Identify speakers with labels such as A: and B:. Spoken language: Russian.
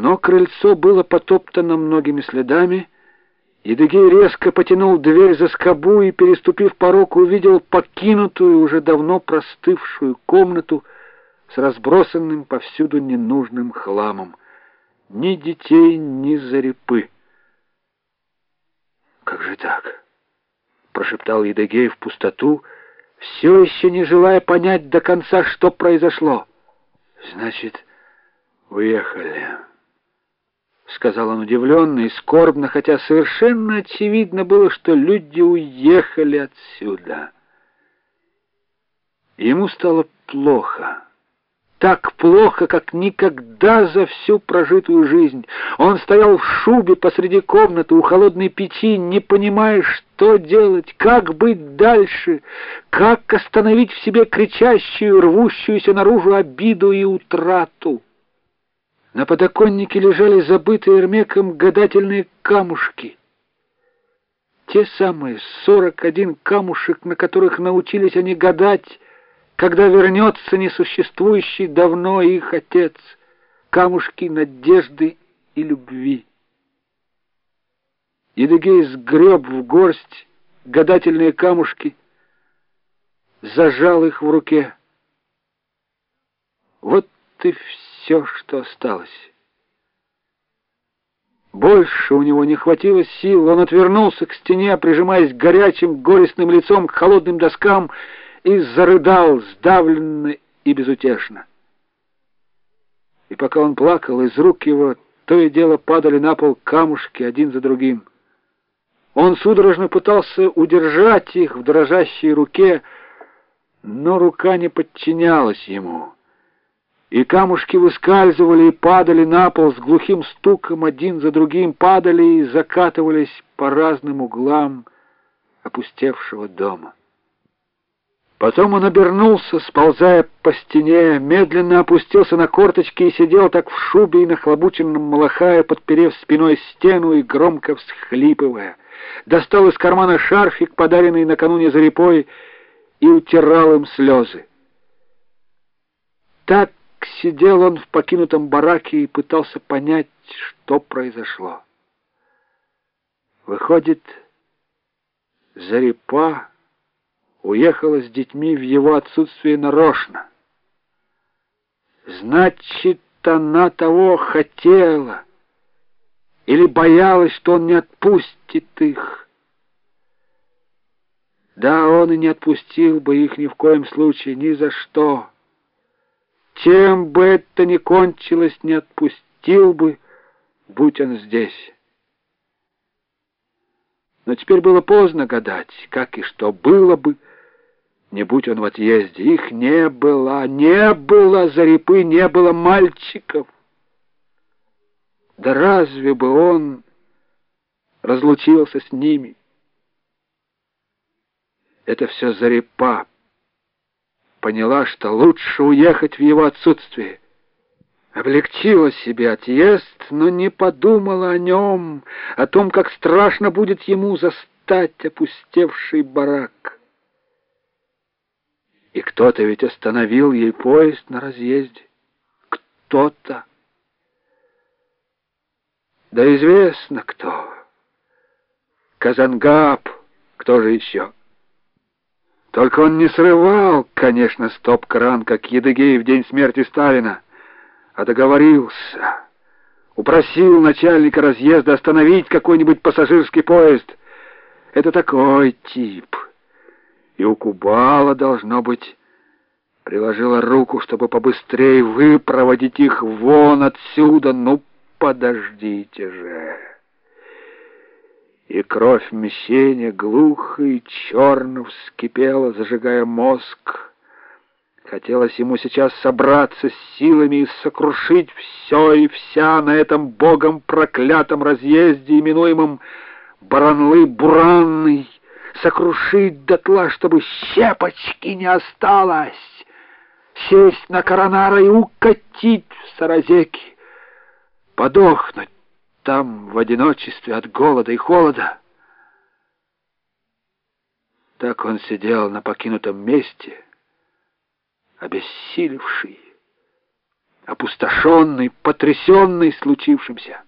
A: Но крыльцо было потоптано многими следами, Едыгей резко потянул дверь за скобу и, переступив порог, увидел покинутую, уже давно простывшую комнату с разбросанным повсюду ненужным хламом. Ни детей, ни зарепы. «Как же так?» — прошептал Едыгей в пустоту, все еще не желая понять до конца, что произошло. «Значит, уехали». — сказал он удивленно и скорбно, хотя совершенно очевидно было, что люди уехали отсюда. Ему стало плохо. Так плохо, как никогда за всю прожитую жизнь. Он стоял в шубе посреди комнаты у холодной печи, не понимая, что делать, как быть дальше, как остановить в себе кричащую, рвущуюся наружу обиду и утрату. На подоконнике лежали забытые Эрмеком гадательные камушки. Те самые сорок один камушек, на которых научились они гадать, когда вернется несуществующий давно их отец, камушки надежды и любви. Едыгей сгреб в горсть гадательные камушки, зажал их в руке. Вот и все все, что осталось. Больше у него не хватило сил, он отвернулся к стене, прижимаясь горячим, горестным лицом к холодным доскам, и зарыдал сдавленно и безутешно. И пока он плакал, из рук его то и дело падали на пол камушки один за другим. Он судорожно пытался удержать их в дрожащей руке, но рука не подчинялась ему и камушки выскальзывали и падали на пол с глухим стуком один за другим, падали и закатывались по разным углам опустевшего дома. Потом он обернулся, сползая по стене, медленно опустился на корточки и сидел так в шубе и нахлобученном малахае, подперев спиной стену и громко всхлипывая. Достал из кармана шарфик, подаренный накануне зарепой, и утирал им слезы. Так сидел он в покинутом бараке и пытался понять, что произошло. Выходит, Зарипа уехала с детьми в его отсутствие нарочно. Значит, она того хотела или боялась, что он не отпустит их. Да, он и не отпустил бы их ни в коем случае, ни за что. Чем бы это ни кончилось, не отпустил бы, будь он здесь. Но теперь было поздно гадать, как и что было бы, не будь он в отъезде. Их не было, не было зарепы, не было мальчиков. Да разве бы он разлучился с ними? Это все зарепа поняла, что лучше уехать в его отсутствие. Облегчила себе отъезд, но не подумала о нем, о том, как страшно будет ему застать опустевший барак. И кто-то ведь остановил ей поезд на разъезде. Кто-то. Да известно кто. Казангаб, кто же еще? Только он не срывал, конечно, стоп-кран, как Едыгей в день смерти Сталина, а договорился. Упросил начальника разъезда остановить какой-нибудь пассажирский поезд. Это такой тип. И у Кубала, должно быть, приложила руку, чтобы побыстрее выпроводить их вон отсюда. Ну, подождите же и кровь мщения глухо и черно вскипела, зажигая мозг. Хотелось ему сейчас собраться с силами и сокрушить все и вся на этом богом проклятом разъезде, именуемом Баранлы-Буранный, сокрушить дотла, чтобы щепочки не осталось, сесть на коронара и укатить в Саразеки, подохнуть там в одиночестве от голода и холода. Так он сидел на покинутом месте, обессилевший, опустошенный, потрясенный случившимся.